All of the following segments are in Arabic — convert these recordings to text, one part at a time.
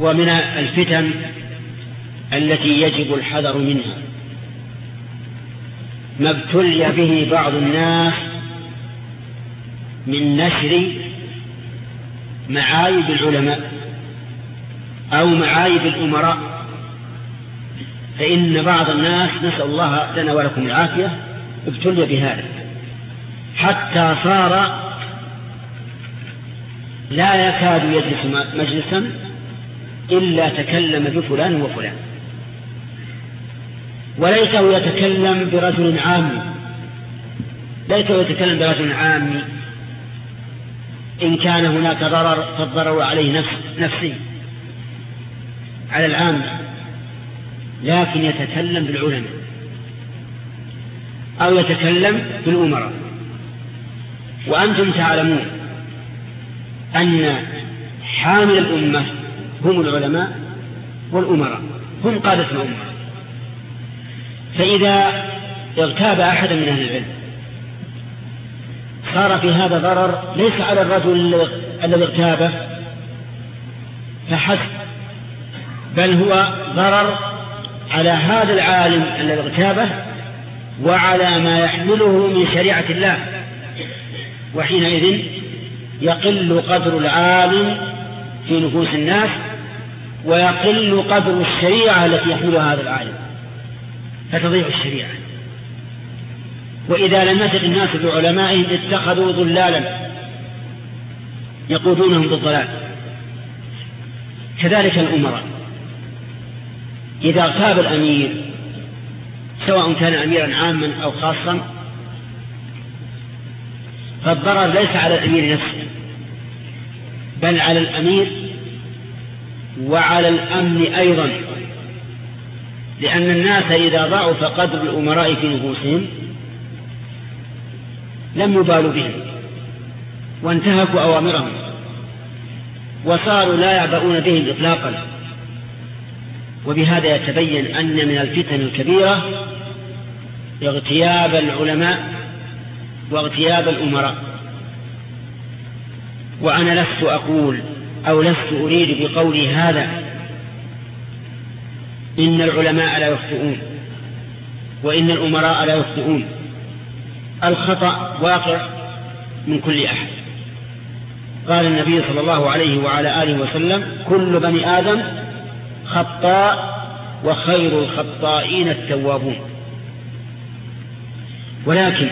ومن الفتن التي يجب الحذر منها. ما ابتلي به بعض الناس من نشر معايب العلماء أو معايب الأمراء. فإن بعض الناس نسأل الله لنا ولكم العافية ابتلي بهذا. حتى صار لا يكاد يجلس مجلسا إلا تكلم بفلان وفلان. وليته يتكلم برجل عام. ليته يتكلم برجل عام. إن كان هناك ضرر فالضرر عليه نفس نفسي على العام. لكن يتكلم بالعلماء. أو يتكلم بالأمراء. وأنتم تعلمون أن حامل الأمة هم العلماء والأمراء هم قادة الأمة فإذا اغتاب أحد من أهل العلم صار في هذا ضرر ليس على الرجل الذي اغتابه فحسب بل هو ضرر على هذا العالم الذي اغتابه وعلى ما يحمله من شريعة الله. وحينئذ يقل قدر العالم في نفوس الناس ويقل قدر الشريعة التي يحملها هذا العالم. فتضيع الشريعة. وإذا لم يثق الناس بعلمائهم اتخذوا ضلالا يقودونهم بالضلال. كذلك الأمراء. إذا اغتاب الأمير سواء كان أميرا عاما أو خاصا فالضرر ليس على الأمير نفسه بل على الأمير وعلى الأمن أيضا. لأن الناس إذا ضعف قدر الأمراء في نفوسهم لم يبالوا بهم وانتهكوا أوامرهم وصاروا لا يعبؤون بهم إطلاقا. وبهذا يتبين أن من الفتن الكبيرة اغتياب العلماء واغتياب الأمراء. وأنا لست أقول أو لست أريد بقولي هذا. إن العلماء لا يخطئون وإن الأمراء لا يخطئون. الخطأ واقع من كل أحد. قال النبي صلى الله عليه وعلى آله وسلم كل بني آدم خطاء وخير الخطائين التوابون. ولكن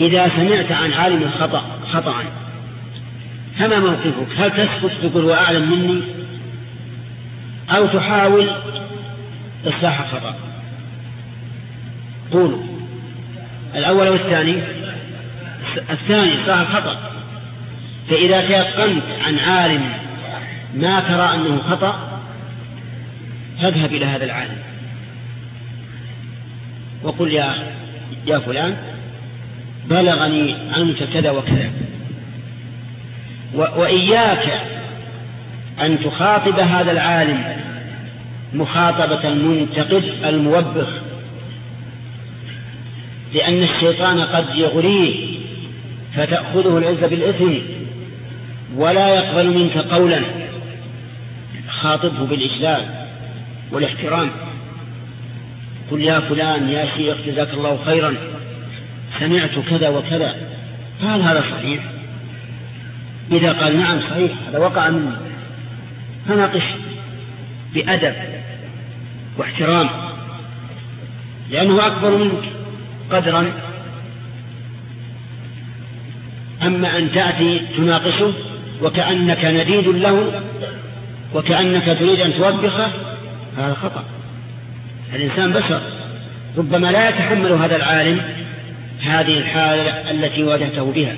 إذا سمعت عن عالم خطأ خطأ. فما موقفك؟ هل تسكت تقول وأعلم مني؟ أو تحاول إصلاح الخطأ قولوا. الأول والثاني الثاني إصلاح الخطأ. فإذا تيقنت عن عالم ما ترى أنه خطأ فاذهب إلى هذا العالم. وقل يا يا فلان بلغني عنك كذا وكذا. وإياك أن تخاطب هذا العالم مخاطبة المنتقد الموبخ لأن الشيطان قد يغريه فتأخذه العزة بالإثم ولا يقبل منك قولا خاطبه بالإجلال والاحترام. قل يا فلان يا شيخ جزاك الله خيرا سمعت كذا وكذا فهل هذا صحيح. إذا قال نعم صحيح هذا وقع مني. فناقش بأدب واحترام. لأنه أكبر منك قدرا. أما أن تأتي تناقشه وكأنك نديد له وكأنك تريد أن توبخه هذا خطأ. الإنسان بشر. ربما لا يتحمل هذا العالم هذه الحالة التي واجهته بها.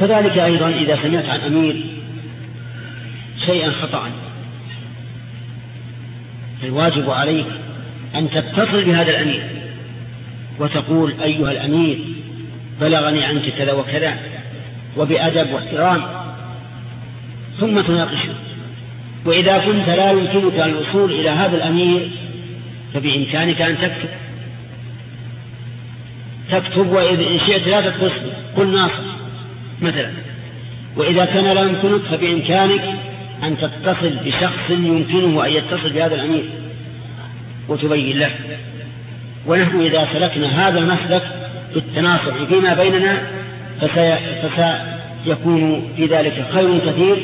كذلك أيضا إذا سمعت عن أمير شيئا خطأ فالواجب عليك أن تتصل بهذا الأمير وتقول أيها الأمير بلغني عنك كذا وكذا وبأدب واحترام ثم تناقشه وإذا كنت لا يمكنك الوصول إلى هذا الأمير فبإمكانك أن تكتب. تكتب وإن شئت لا تتصل. قل ناصر. مثلا وإذا كان لا يمكنك فبإمكانك أن تتصل بشخص يمكنه أن يتصل بهذا الأمير وتبين له. ونحن إذا سلكنا هذا المسلك بالتناصح فيما بيننا فسيكون في ذلك خير كثير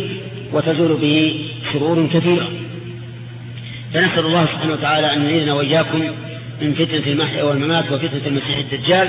وتزول به شرور كثيرة. فنسأل الله سبحانه وتعالى أن يعيذنا وإياكم من فتنة المحيا والممات وفتنة المسيح الدجال